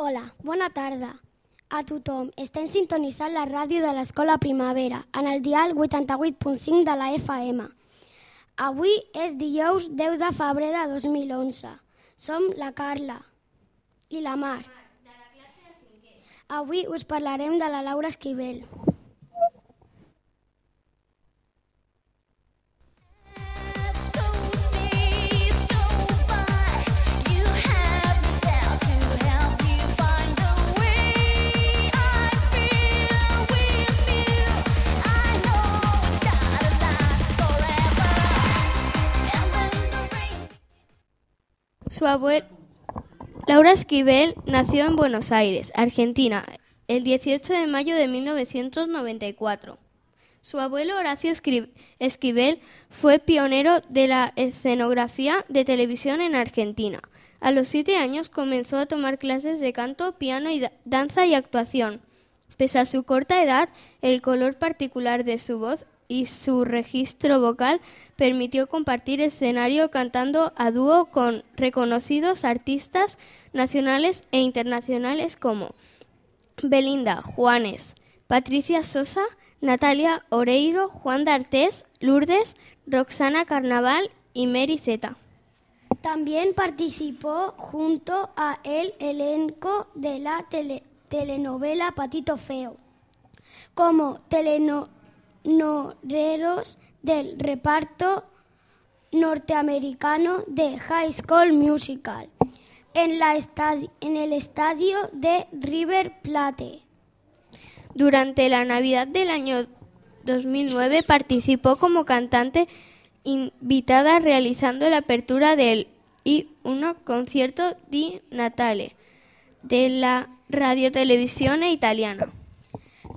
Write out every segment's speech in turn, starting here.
Hola, bona tarda a tothom. Estem sintonitzant la ràdio de l'Escola Primavera en el dial 88.5 de la FM. Avui és dijous 10 de febrer de 2011. Som la Carla i la Mar. Avui us parlarem de la Laura Esquivel. Su abuelo Laura Esquivel nació en Buenos Aires, Argentina, el 18 de mayo de 1994. Su abuelo Horacio Esquivel fue pionero de la escenografía de televisión en Argentina. A los siete años comenzó a tomar clases de canto, piano y da- danza y actuación. Pese a su corta edad, el color particular de su voz y su registro vocal permitió compartir escenario cantando a dúo con reconocidos artistas nacionales e internacionales como Belinda, Juanes, Patricia Sosa, Natalia Oreiro, Juan D'Artés, Lourdes, Roxana Carnaval y Mary Zeta. También participó junto a el elenco de la tele- telenovela Patito Feo, como telenoreros del reparto norteamericano de High School Musical en, la en el estadio de River Plate. Durante la Navidad del año 2009 participó como cantante invitada realizando la apertura del I1 concierto di Natale de la radiotelevisión italiana.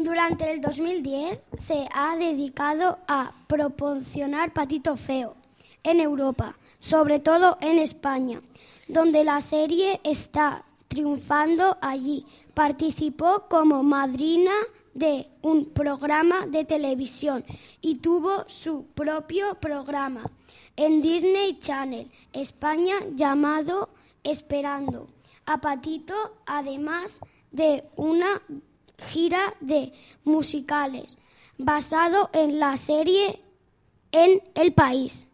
Durante el 2010 se ha dedicado a proporcionar Patito Feo en Europa, sobre todo en España, donde la serie está triunfando allí. Participó como madrina de un programa de televisión y tuvo su propio programa en Disney Channel España llamado Esperando a Patito, además de una gira de musicales basado en la serie en el país.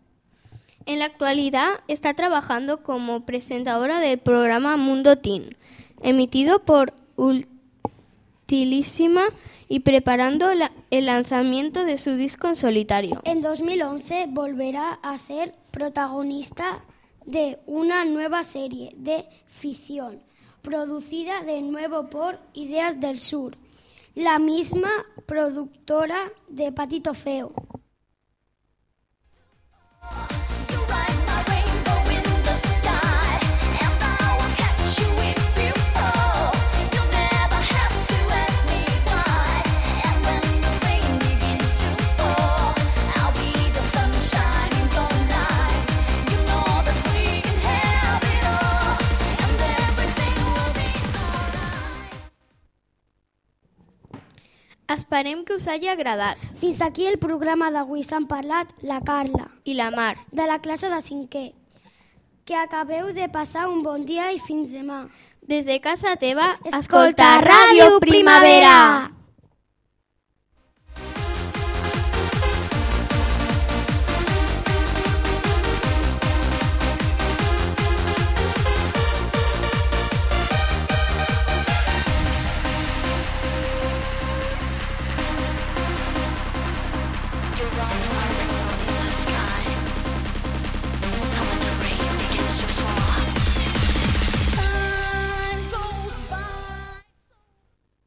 En la actualidad está trabajando como presentadora del programa Mundo Teen, emitido por Utilísima y preparando la- el lanzamiento de su disco en solitario. En 2011 volverá a ser protagonista de una nueva serie de ficción, producida de nuevo por Ideas del Sur, la misma productora de Patito Feo. Esperem que us hagi agradat. Fins aquí el programa d'avui. S'han parlat la Carla, I la Mar. de la classe de cinquè. Que acabeu de passar un bon dia i fins demà. Des de casa teva, Escolta Ràdio Primavera.